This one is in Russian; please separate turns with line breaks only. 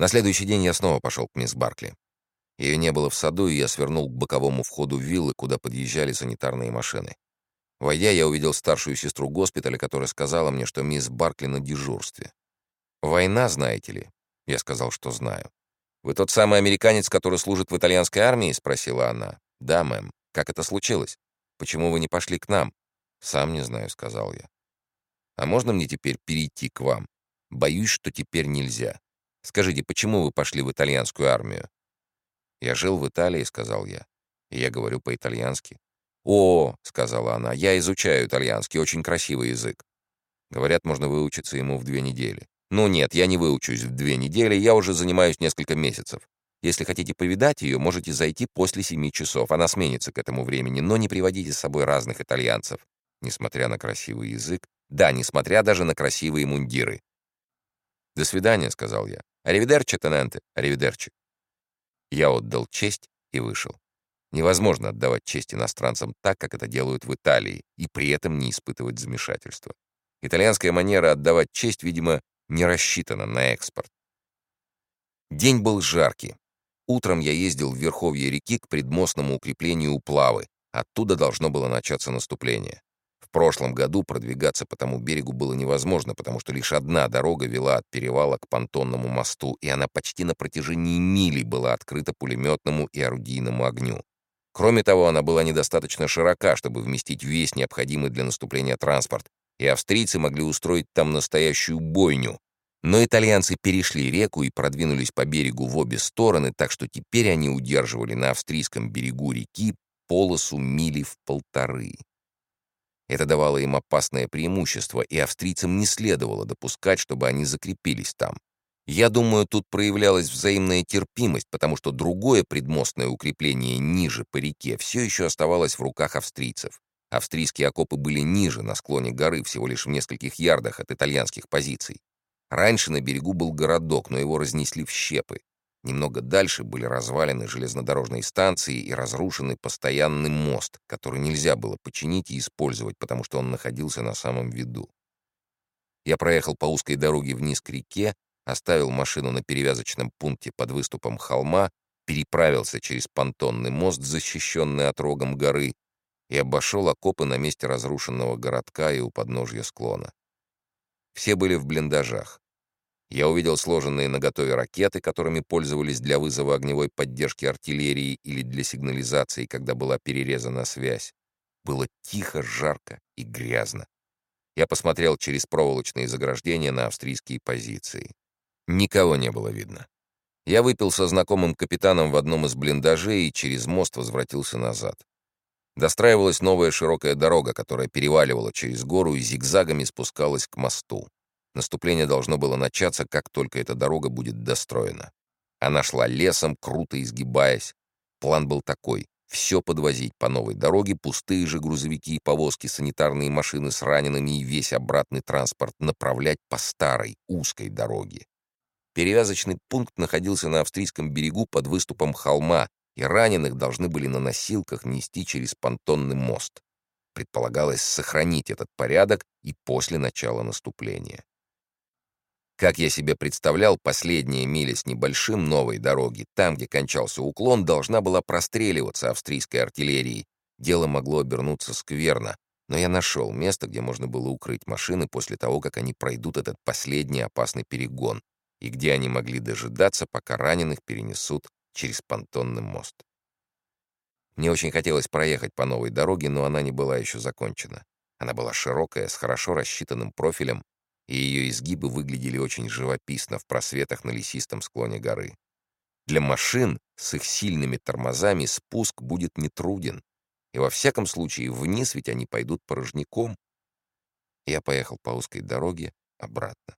На следующий день я снова пошел к мисс Баркли. Ее не было в саду, и я свернул к боковому входу виллы, куда подъезжали санитарные машины. Войдя, я увидел старшую сестру госпиталя, которая сказала мне, что мисс Баркли на дежурстве. «Война, знаете ли?» Я сказал, что знаю. «Вы тот самый американец, который служит в итальянской армии?» — спросила она. «Да, мэм. Как это случилось? Почему вы не пошли к нам?» «Сам не знаю», — сказал я. «А можно мне теперь перейти к вам? Боюсь, что теперь нельзя. Скажите, почему вы пошли в итальянскую армию?» «Я жил в Италии», — сказал я. «И я говорю по-итальянски». «О», — сказала она, — «я изучаю итальянский, очень красивый язык». Говорят, можно выучиться ему в две недели. «Ну нет, я не выучусь в две недели, я уже занимаюсь несколько месяцев. Если хотите повидать ее, можете зайти после семи часов. Она сменится к этому времени, но не приводите с собой разных итальянцев. Несмотря на красивый язык. Да, несмотря даже на красивые мундиры. «До свидания», — сказал я. «Аривидерчи, тененте, аривидерчи». Я отдал честь и вышел. Невозможно отдавать честь иностранцам так, как это делают в Италии, и при этом не испытывать замешательства. Итальянская манера отдавать честь, видимо, не рассчитана на экспорт. День был жаркий. Утром я ездил в верховье реки к предмостному укреплению Уплавы. Оттуда должно было начаться наступление. В прошлом году продвигаться по тому берегу было невозможно, потому что лишь одна дорога вела от перевала к понтонному мосту, и она почти на протяжении мили была открыта пулеметному и орудийному огню. Кроме того, она была недостаточно широка, чтобы вместить весь необходимый для наступления транспорт, и австрийцы могли устроить там настоящую бойню. Но итальянцы перешли реку и продвинулись по берегу в обе стороны, так что теперь они удерживали на австрийском берегу реки полосу мили в полторы. Это давало им опасное преимущество, и австрийцам не следовало допускать, чтобы они закрепились там. Я думаю, тут проявлялась взаимная терпимость, потому что другое предмостное укрепление ниже по реке все еще оставалось в руках австрийцев. Австрийские окопы были ниже, на склоне горы, всего лишь в нескольких ярдах от итальянских позиций. Раньше на берегу был городок, но его разнесли в щепы. Немного дальше были развалины железнодорожной станции и разрушенный постоянный мост, который нельзя было починить и использовать, потому что он находился на самом виду. Я проехал по узкой дороге вниз к реке, оставил машину на перевязочном пункте под выступом холма, переправился через понтонный мост, защищенный отрогом горы, и обошел окопы на месте разрушенного городка и у подножья склона. Все были в блиндажах. Я увидел сложенные наготове ракеты, которыми пользовались для вызова огневой поддержки артиллерии или для сигнализации, когда была перерезана связь. Было тихо, жарко и грязно. Я посмотрел через проволочные заграждения на австрийские позиции. Никого не было видно. Я выпил со знакомым капитаном в одном из блиндажей и через мост возвратился назад. Достраивалась новая широкая дорога, которая переваливала через гору и зигзагами спускалась к мосту. Наступление должно было начаться, как только эта дорога будет достроена. Она шла лесом, круто изгибаясь. План был такой — все подвозить по новой дороге, пустые же грузовики и повозки, санитарные машины с ранеными и весь обратный транспорт направлять по старой, узкой дороге. Перевязочный пункт находился на австрийском берегу под выступом холма, и раненых должны были на носилках нести через понтонный мост. Предполагалось сохранить этот порядок и после начала наступления. Как я себе представлял, последняя миля с небольшим новой дороги, там, где кончался уклон, должна была простреливаться австрийской артиллерией. Дело могло обернуться скверно, но я нашел место, где можно было укрыть машины после того, как они пройдут этот последний опасный перегон, и где они могли дожидаться, пока раненых перенесут через понтонный мост. Мне очень хотелось проехать по новой дороге, но она не была еще закончена. Она была широкая, с хорошо рассчитанным профилем, и ее изгибы выглядели очень живописно в просветах на лесистом склоне горы. Для машин с их сильными тормозами спуск будет нетруден, и во всяком случае вниз ведь они пойдут порожняком. Я поехал по узкой дороге обратно.